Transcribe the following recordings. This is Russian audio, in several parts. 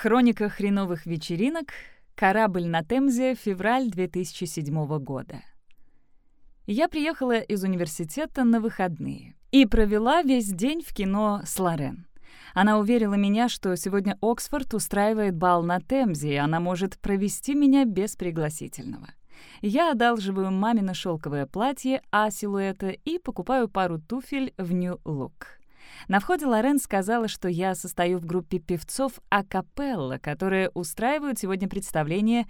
Хроника хреновых вечеринок. Корабль на Темзе. Февраль 2007 года. Я приехала из университета на выходные и провела весь день в кино с Лорен. Она уверила меня, что сегодня Оксфорд устраивает бал на Темзе, и она может провести меня без пригласительного. Я одалживаю мамино шелковое платье А-силуэта и покупаю пару туфель в New Look. На входе Лорен сказала, что я состою в группе певцов акапелла, которые устраивают сегодня представление.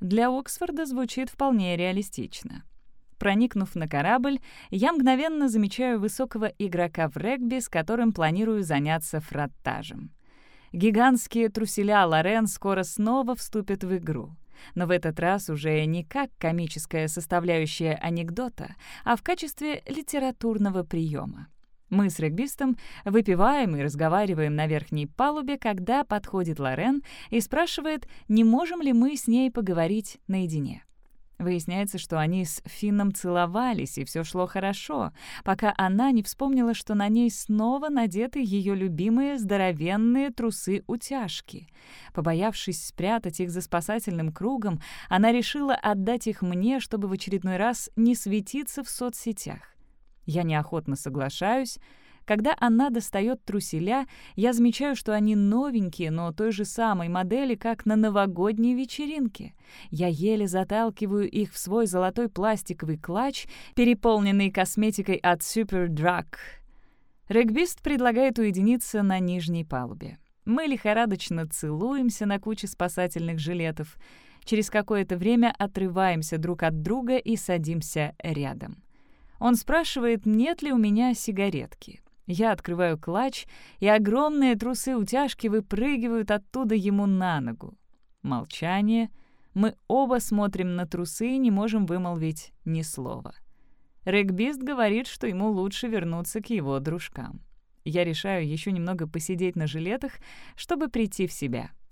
Для Оксфорда звучит вполне реалистично. Проникнув на корабль, я мгновенно замечаю высокого игрока в регби, с которым планирую заняться фраттажем. Гигантские труселя Лорен скоро снова вступят в игру. Но в этот раз уже не как комическая составляющая анекдота, а в качестве литературного приема. Мы с регбистом выпиваем и разговариваем на верхней палубе, когда подходит Лорен и спрашивает, не можем ли мы с ней поговорить наедине. Выясняется, что они с Финном целовались, и все шло хорошо, пока она не вспомнила, что на ней снова надеты ее любимые здоровенные трусы-утяжки. Побоявшись спрятать их за спасательным кругом, она решила отдать их мне, чтобы в очередной раз не светиться в соцсетях. Я неохотно соглашаюсь. Когда она достает труселя, я замечаю, что они новенькие, но той же самой модели, как на новогодней вечеринке. Я еле заталкиваю их в свой золотой пластиковый клатч, переполненный косметикой от Superdrug. Регбист предлагает уединиться на нижней палубе. Мы лихорадочно целуемся на куче спасательных жилетов. Через какое-то время отрываемся друг от друга и садимся рядом. Он спрашивает, нет ли у меня сигаретки. Я открываю клатч, и огромные трусы-утяжки выпрыгивают оттуда ему на ногу. Молчание. Мы оба смотрим на трусы и не можем вымолвить ни слова. Регбист говорит, что ему лучше вернуться к его дружкам. Я решаю еще немного посидеть на жилетах, чтобы прийти в себя —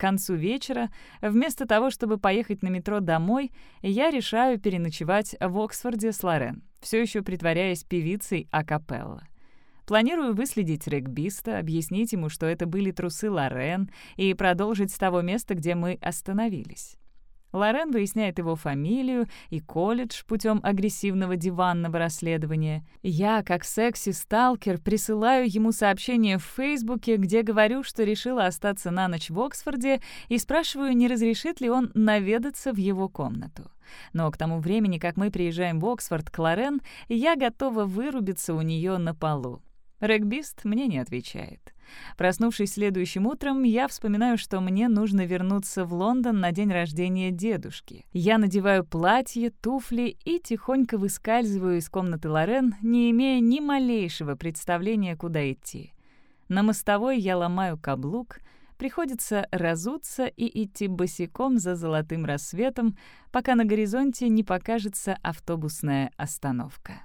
к концу вечера, вместо того, чтобы поехать на метро домой, я решаю переночевать в Оксфорде с Лорен, все еще притворяясь певицей акапелла. Планирую выследить регбиста, объяснить ему, что это были трусы Лорен, и продолжить с того места, где мы остановились. Лорен выясняет его фамилию и колледж путем агрессивного диванного расследования. Я, как секси-сталкер, присылаю ему сообщение в Фейсбуке, где говорю, что решила остаться на ночь в Оксфорде, и спрашиваю, не разрешит ли он наведаться в его комнату. Но к тому времени, как мы приезжаем в Оксфорд к Лорен, я готова вырубиться у нее на полу. Регбист мне не отвечает. Проснувшись следующим утром, я вспоминаю, что мне нужно вернуться в Лондон на день рождения дедушки. Я надеваю платье, туфли и тихонько выскальзываю из комнаты Лорен, не имея ни малейшего представления, куда идти. На мостовой я ломаю каблук, приходится разуться и идти босиком за золотым рассветом, пока на горизонте не покажется автобусная остановка.